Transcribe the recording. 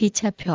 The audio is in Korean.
기차표